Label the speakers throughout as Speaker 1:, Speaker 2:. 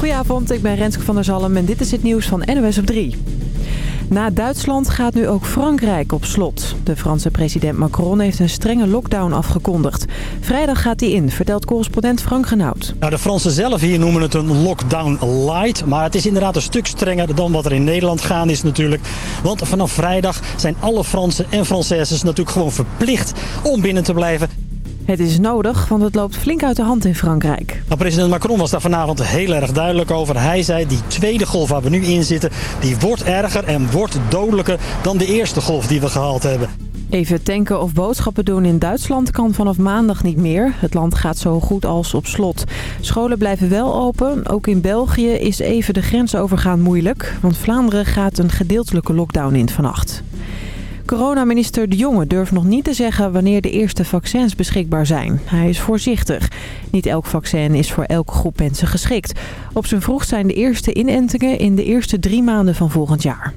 Speaker 1: Goedenavond, ik ben Renske van der Zalm en dit is het nieuws van NOS op 3. Na Duitsland gaat nu ook Frankrijk op slot. De Franse president Macron heeft een strenge lockdown afgekondigd. Vrijdag gaat hij in, vertelt correspondent Frank Genoud.
Speaker 2: Nou, de Fransen zelf hier noemen het een lockdown light. Maar het is inderdaad een stuk strenger dan wat er in Nederland gaan is natuurlijk. Want vanaf vrijdag zijn alle Fransen en Françaises natuurlijk gewoon verplicht om binnen te blijven.
Speaker 1: Het is nodig, want het loopt flink uit de hand in Frankrijk.
Speaker 2: Nou, president Macron was daar vanavond heel erg duidelijk over. Hij zei, die tweede golf waar we nu in zitten, die wordt erger en wordt dodelijker dan de eerste golf die we gehaald hebben.
Speaker 1: Even tanken of boodschappen doen in Duitsland kan vanaf maandag niet meer. Het land gaat zo goed als op slot. Scholen blijven wel open. Ook in België is even de grens overgaan moeilijk. Want Vlaanderen gaat een gedeeltelijke lockdown in vannacht. Coronaminister De Jonge durft nog niet te zeggen wanneer de eerste vaccins beschikbaar zijn. Hij is voorzichtig. Niet elk vaccin is voor elke groep mensen geschikt. Op zijn vroegst zijn de eerste inentingen in de eerste drie maanden van volgend jaar.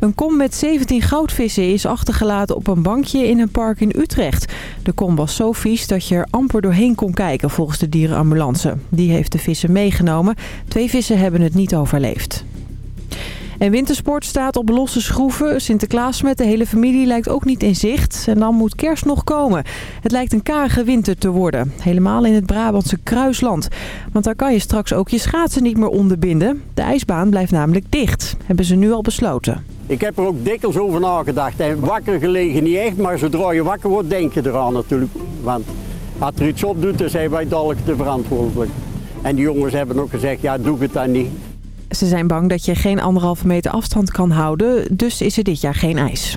Speaker 1: Een kom met 17 goudvissen is achtergelaten op een bankje in een park in Utrecht. De kom was zo vies dat je er amper doorheen kon kijken volgens de dierenambulance. Die heeft de vissen meegenomen. Twee vissen hebben het niet overleefd. En wintersport staat op losse schroeven. Sinterklaas met de hele familie lijkt ook niet in zicht. En dan moet kerst nog komen. Het lijkt een karige winter te worden. Helemaal in het Brabantse Kruisland. Want daar kan je straks ook je schaatsen niet meer onderbinden. De ijsbaan blijft namelijk dicht. Hebben ze nu al besloten.
Speaker 3: Ik heb er ook dikwijls over nagedacht. En wakker gelegen niet echt, maar zodra je wakker wordt denk je eraan natuurlijk. Want als er iets op doet, dan zijn wij dadelijk te verantwoordelijk. En die jongens hebben ook gezegd, ja doe het dan niet.
Speaker 1: Ze zijn bang dat je geen anderhalve meter afstand kan houden, dus is er dit jaar geen ijs.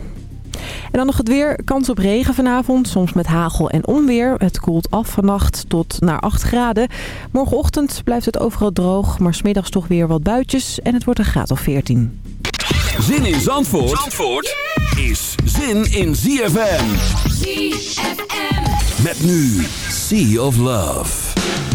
Speaker 1: En dan nog het weer. Kans op regen vanavond, soms met hagel en onweer. Het koelt af vannacht tot naar 8 graden. Morgenochtend blijft het overal droog, maar smiddags toch weer wat buitjes. En het wordt een graad of 14.
Speaker 4: Zin in Zandvoort, Zandvoort is zin in ZFM.
Speaker 5: ZFM.
Speaker 4: Met nu Sea of Love.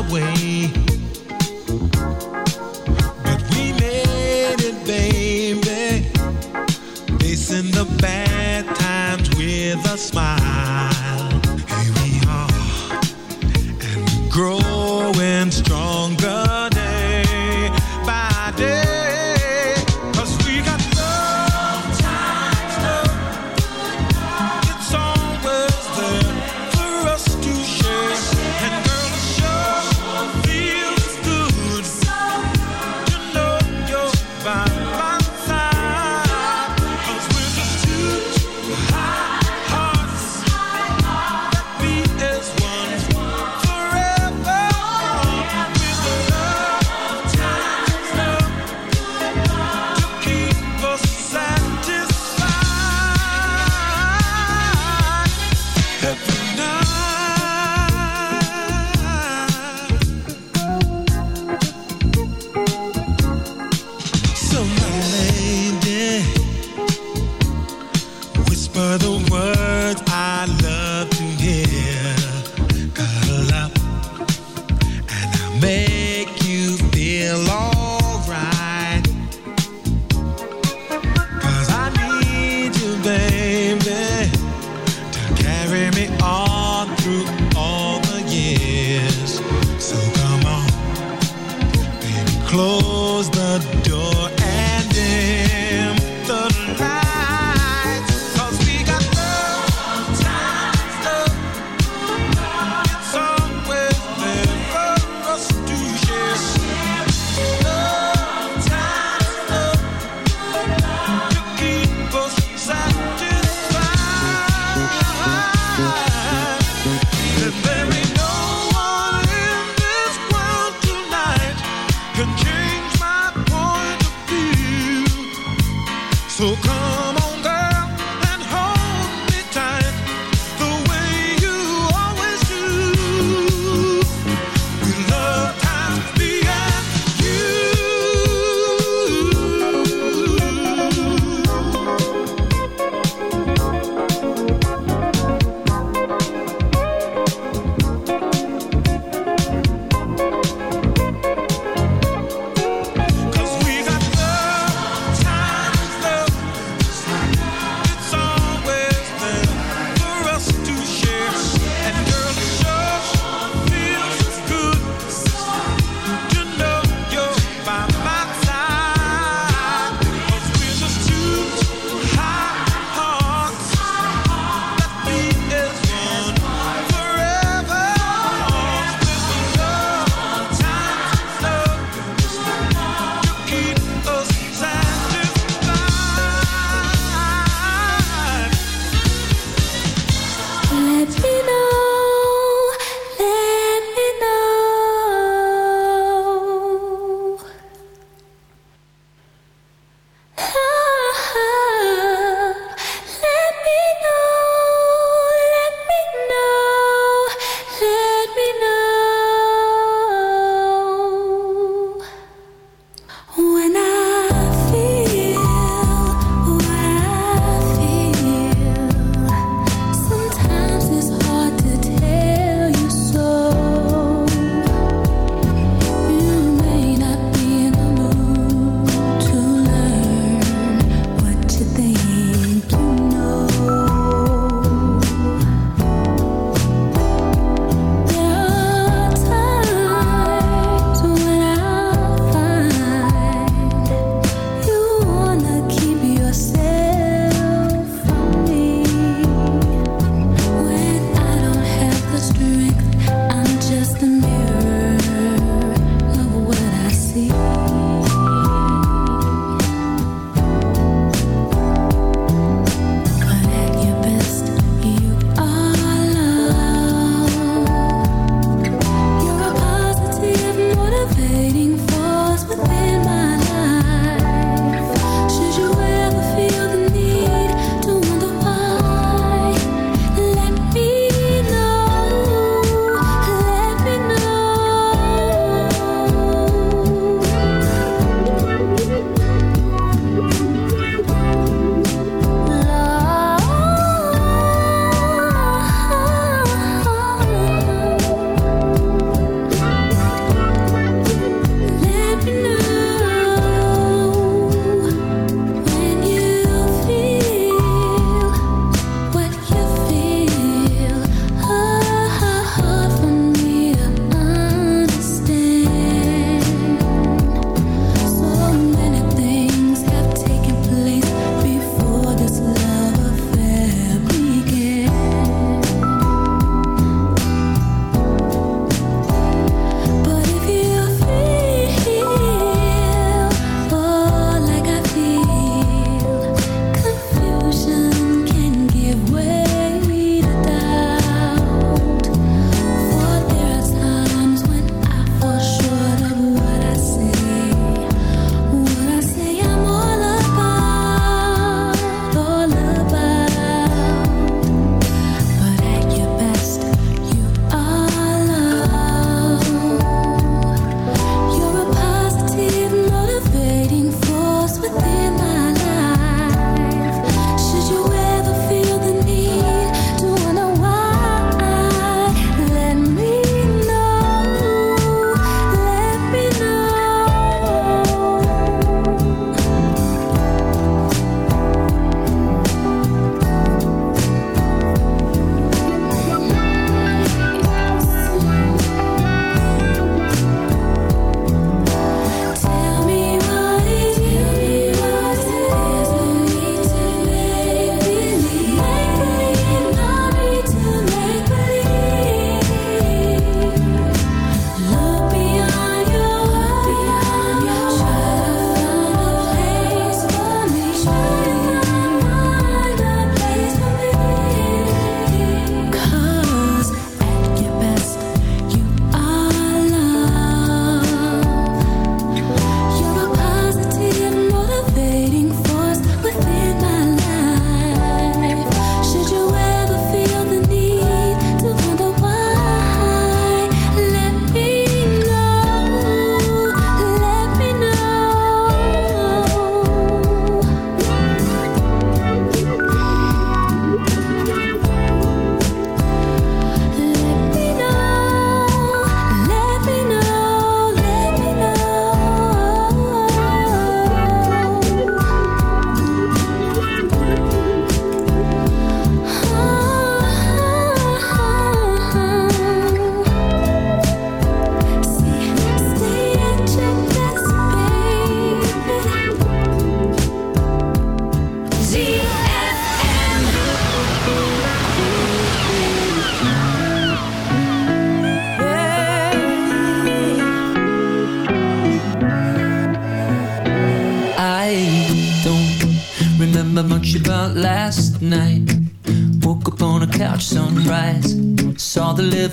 Speaker 6: But we made it, baby. Facing the bad times with a smile.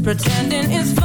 Speaker 7: pretending it's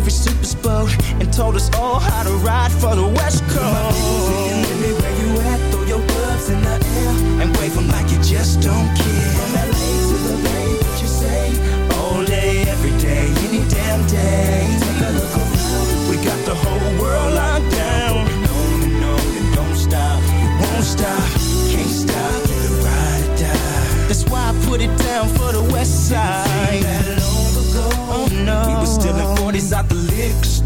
Speaker 8: every super boat, and told us all how to ride for the West Coast. Where you at? Throw your gloves in the air and wave like you just don't care. From LA to the Bay, what you say? All day, every day, any damn day. Take a look around. We got the whole world locked down. And on and don't stop. We won't stop. Can't stop. The ride or die. That's why I put it down for the West Side. That long ago. Oh no. We was stealing 40s out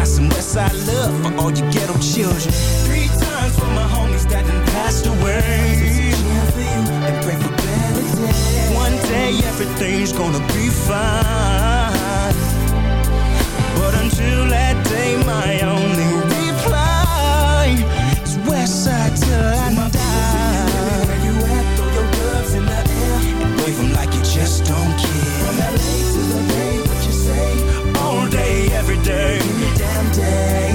Speaker 8: Got some Westside love for all you ghetto children. Three times for my homies that done passed away. And pray for better days. One day everything's gonna be fine. But until that day, my only reply is Westside till I die. You you just don't care. From LA to the Bay, what you say? All day, every day,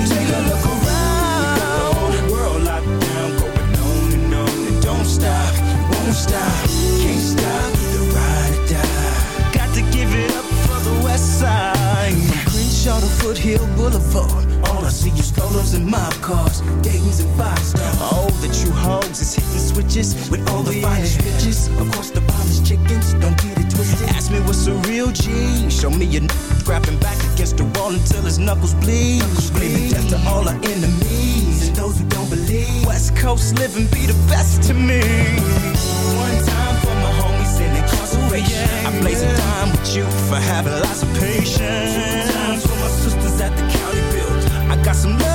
Speaker 8: Take a look around. World locked down, going on and on and don't stop, won't stop, can't stop. The ride or die. Got to give it up for the West Side. From Crenshaw to Foothill Boulevard. All I see strollers and mob cars, Dayton's and. All the true is hitting switches with all the finest bitches. Course, the finest A real G. Show me a n- grabbing back against the wall until his knuckles bleed. Screaming death to all our enemies and those who don't believe. West Coast living be the best to me. One time for my homies in incarceration. I blaze a dime with you for having lots of patience. Two times for my sisters at the county build. I got some love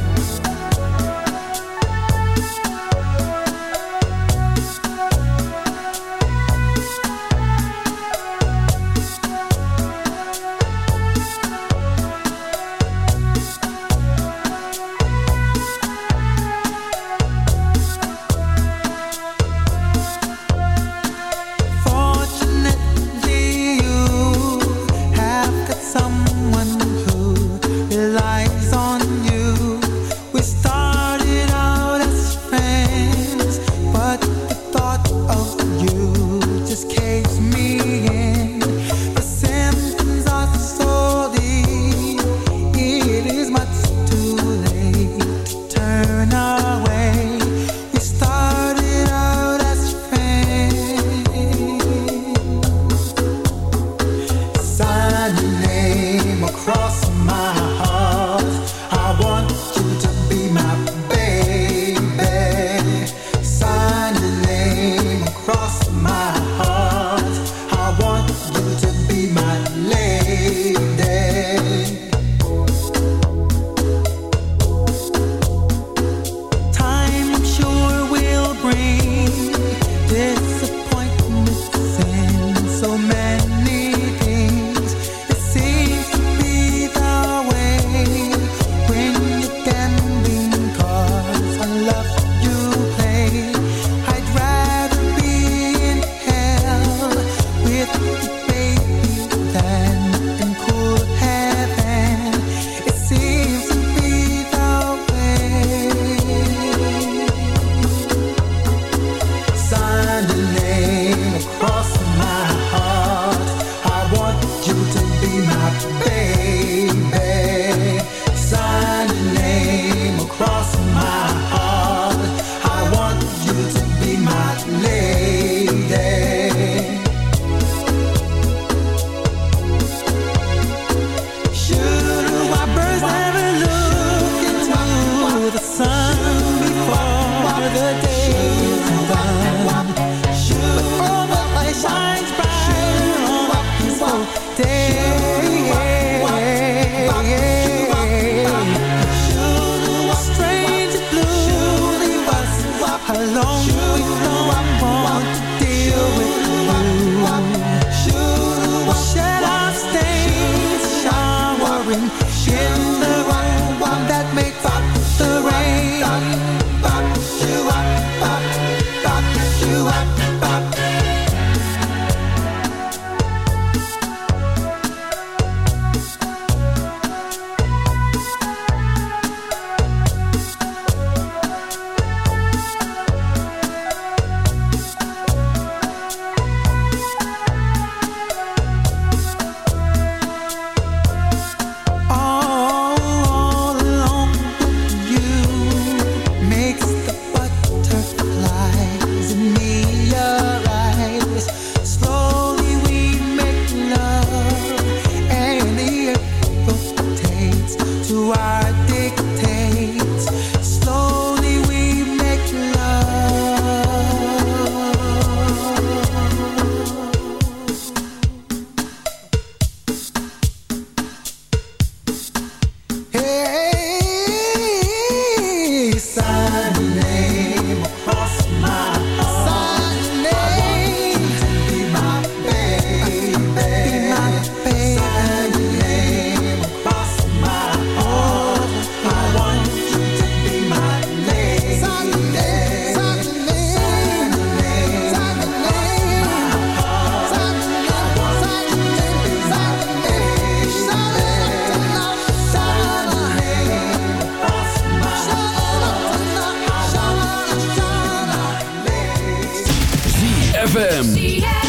Speaker 9: ZFM.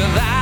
Speaker 10: Without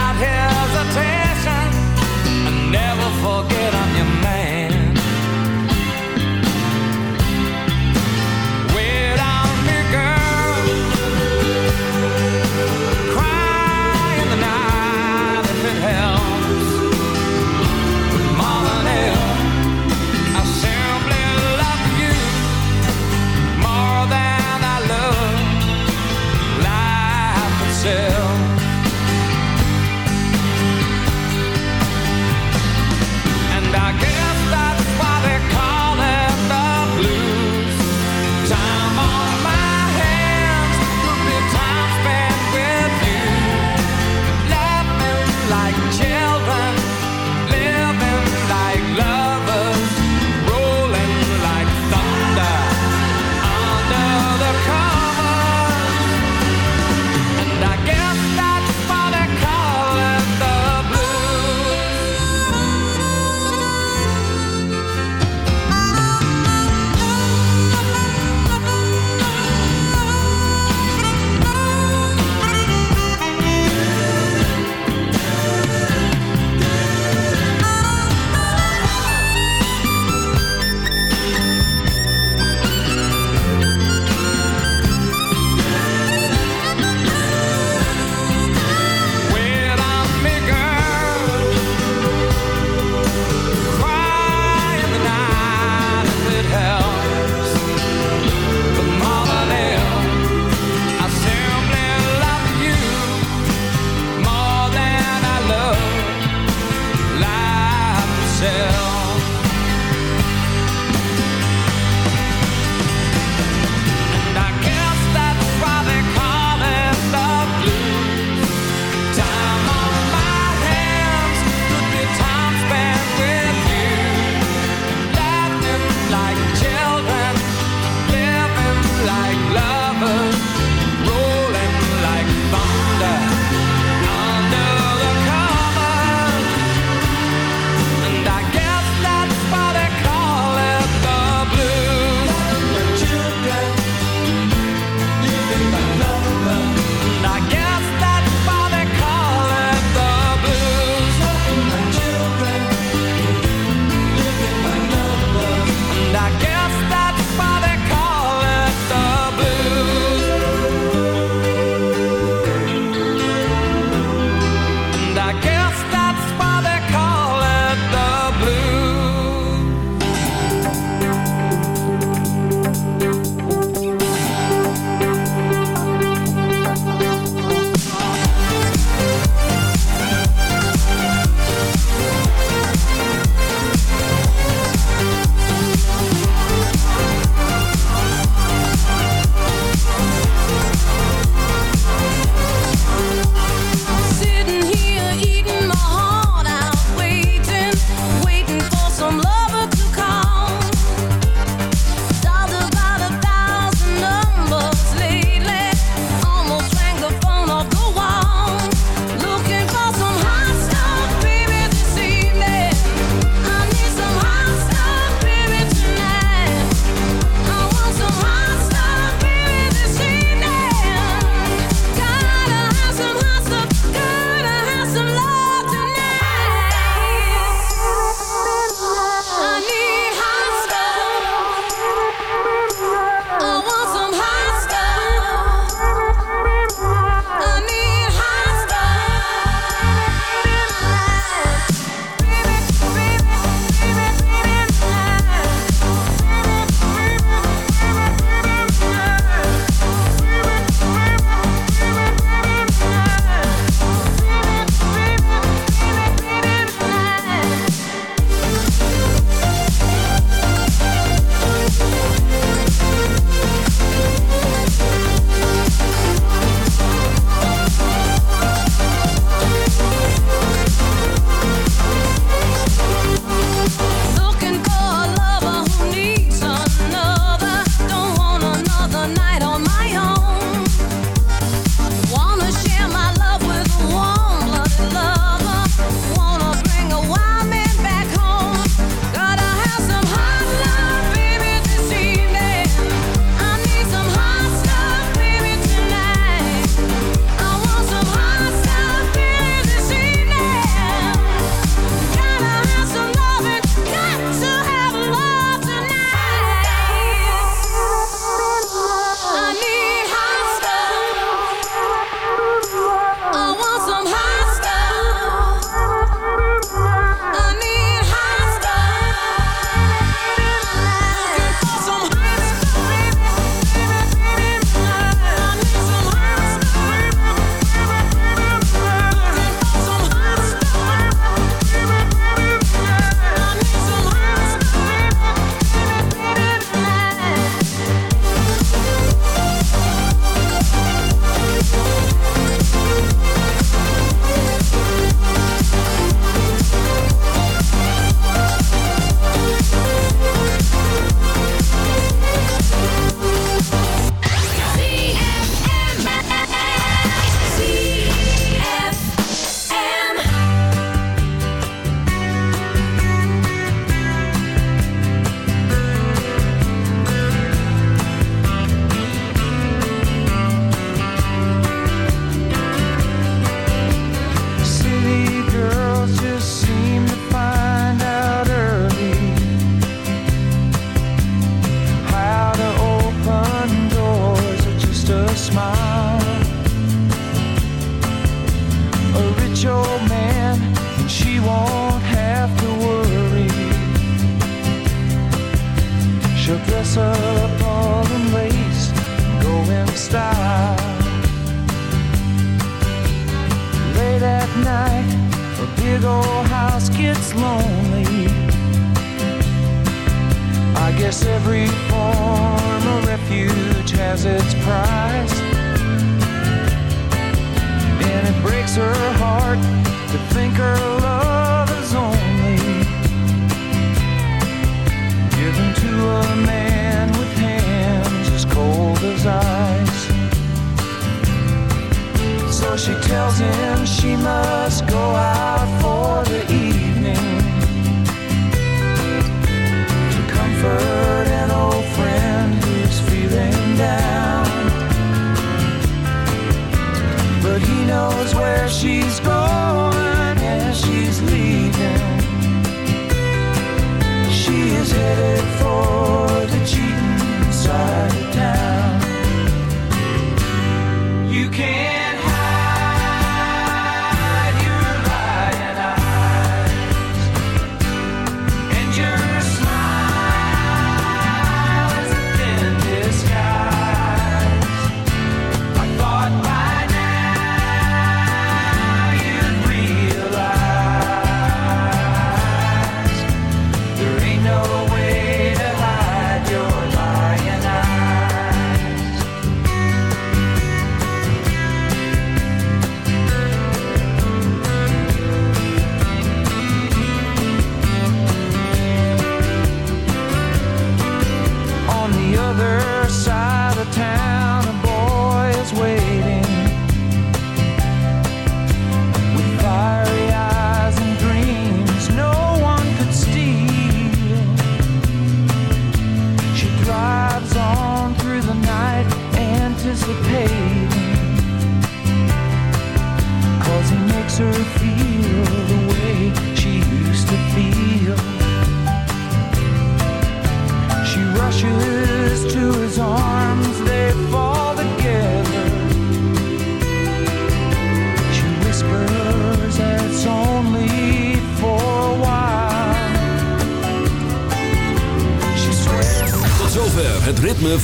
Speaker 9: she's
Speaker 4: gone.